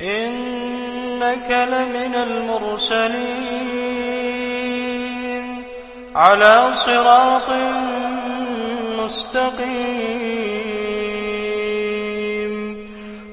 إنك لمن المرسلين. على صراط مستقيم.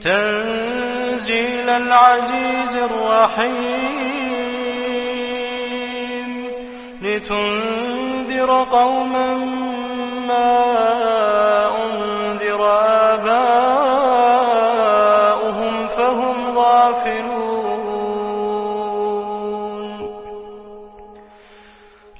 تنزيل العزيز الرحيم. لتنذر قوما ما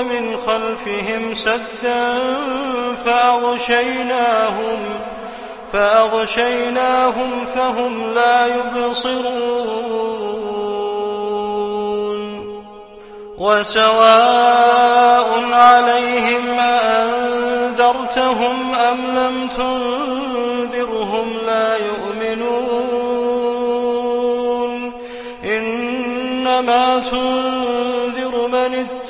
ومن خلفهم سدا فأغشيناهم فأغشيناهم فهم لا يبصرون. وسواء عليهم أأنذرتهم أم لم تنذرهم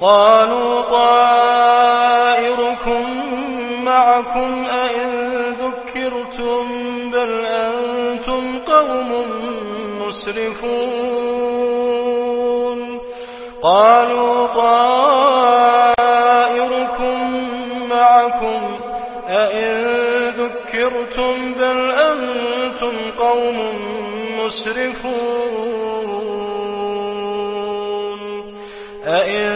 قالوا طائركم معكم أئن ذكرتم بل أنتم قوم مسرفون قالوا طائركم معكم أئن ذكرتم بل أنتم قوم مسرفون أئن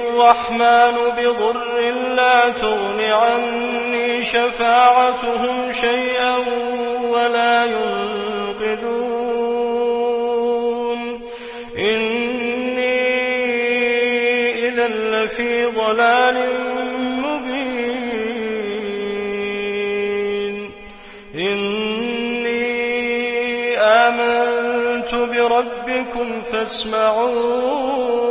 الرحمن بضر لا تغن عني شفاعتهم شيئا ولا ينقذون. إني إذا لفي ضلال مبين. إني آمنت بربكم فاسمعون.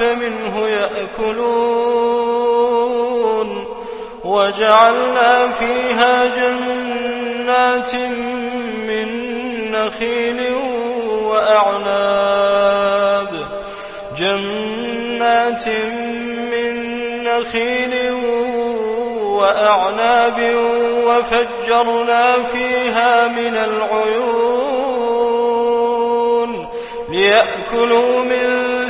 فمنه يأكلون وجعلنا فيها جنات من نخيل وأعناب. جنات من نخيل وأعناب وفجرنا فيها من العيون ليأكلوا من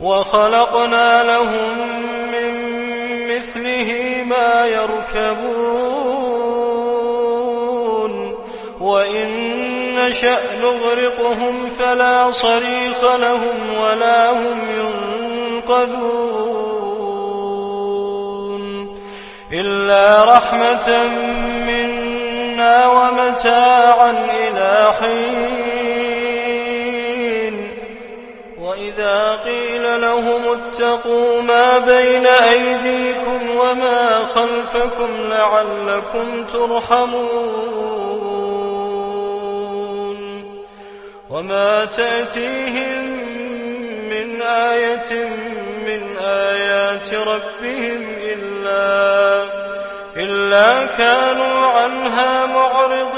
وخلقنا لهم من مثله ما يركبون. وإن نشأ نغرقهم فلا صريخ لهم ولا هم ينقذون. إلا رحمة منا ومتاعا إلى حين وإذا قيل لهم اتقوا ما بين أيديكم وما خلفكم لعلكم ترحمون وما تأتيهم من آية من آيات ربهم إلا إلا كانوا عنها معرضين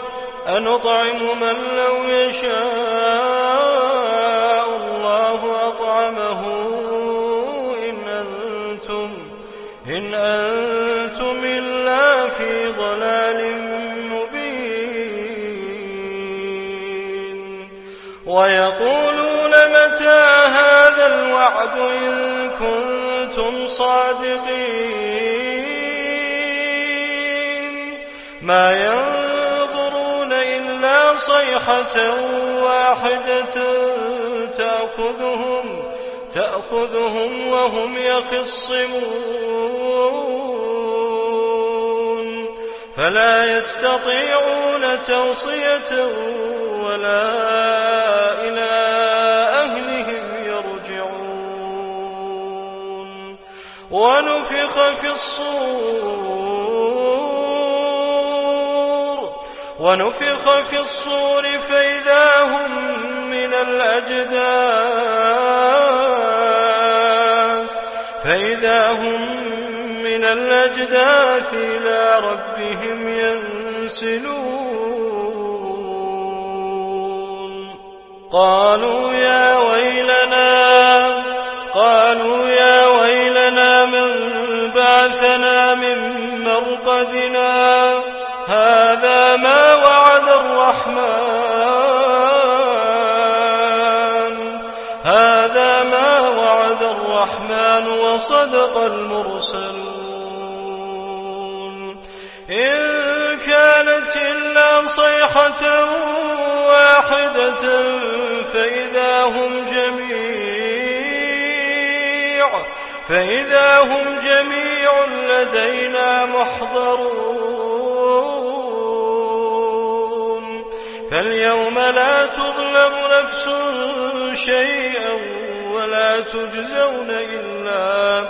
أنطعم من لو يشاء الله أطعمه إن أنتم إن أنتم إلا في ضلال مبين. ويقولون متى هذا الوعد إن كنتم صادقين؟ ما إلا صيحة واحدة تأخذهم تأخذهم وهم يخصمون. فلا يستطيعون توصية ولا إلى أهلهم يرجعون. ونفخ في الصور ونفخ في الصور فإذا هم من الأجداث. فإذا هم من الأجداث إلى ربهم ينسلون. قالوا يا ويلنا قالوا يا ويلنا من بعثنا من مرقدنا؟ وصدق المرسلون. إن كانت إلا صيحة واحدة فإذا هم جميع فإذا هم جميع لدينا محضرون. فاليوم لا تظلم نفس شيئا ولا تجزون إلا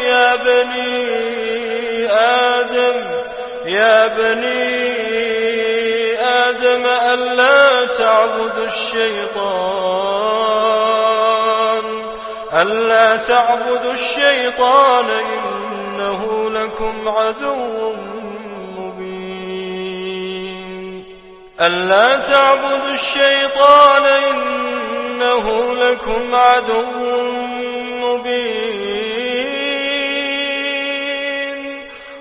يا بني آدم يا بني آدم ألا تعبدوا الشيطان ألا تعبدوا الشيطان إنه لكم عدو مبين. ألا تعبدوا الشيطان إنه لكم عدو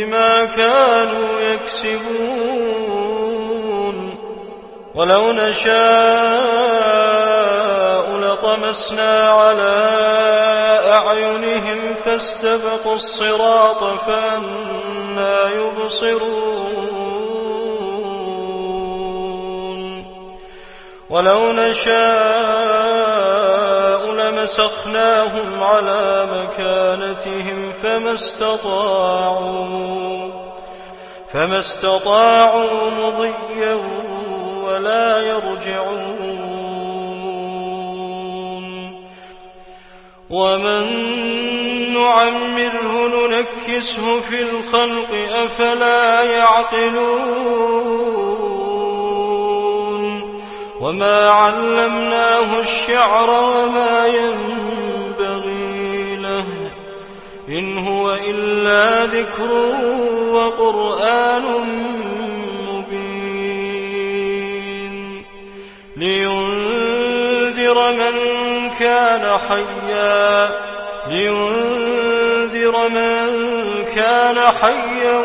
بما كانوا يكسبون. ولو نشاء لطمسنا على أعينهم فاستبقوا الصراط فأنا يبصرون. ولو نشاء لمسخناهم على مكانتهم فما استطاعوا فما استطاعوا مضيا ولا يرجعون. ومن نعمره ننكسه في الخلق أفلا يعقلون. وما علمناه الشعر وما ينبغي إن هو إلا ذكر وقرآن مبين. لينذر من كان حيا. لينذر من كان حيا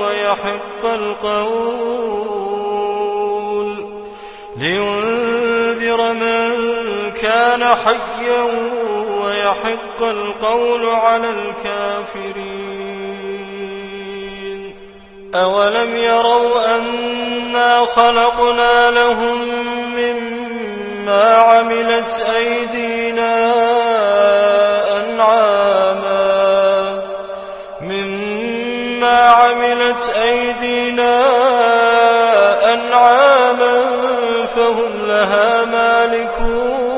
ويحق القول. لينذر من كان حيا ويحق القول على الكافرين. أولم يروا أنا خلقنا لهم مما عملت أيدينا أنعاما. مما عملت أيدينا أنعاما فهم لها مالكون.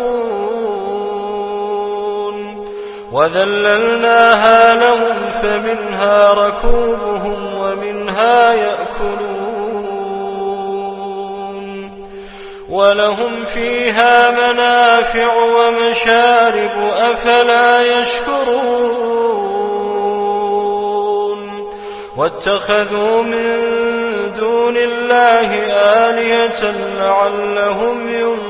وذللناها لهم فمنها ركوبهم ومنها يأكلون ولهم فيها منافع ومشارب أفلا يشكرون واتخذوا من دون الله آلية لعلهم ينصرون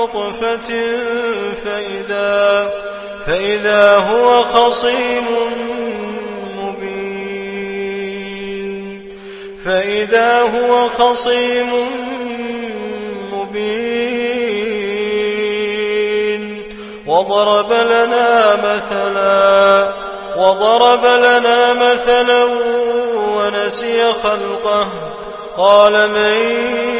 نطفة فإذا, فإذا هو خصيم مبين. فإذا هو خصيم مبين. وضرب لنا مثلا وضرب لنا مثلا ونسي خلقه. قال من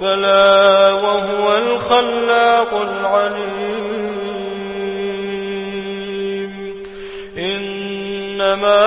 بلى وهو الخلاق العليم. إنما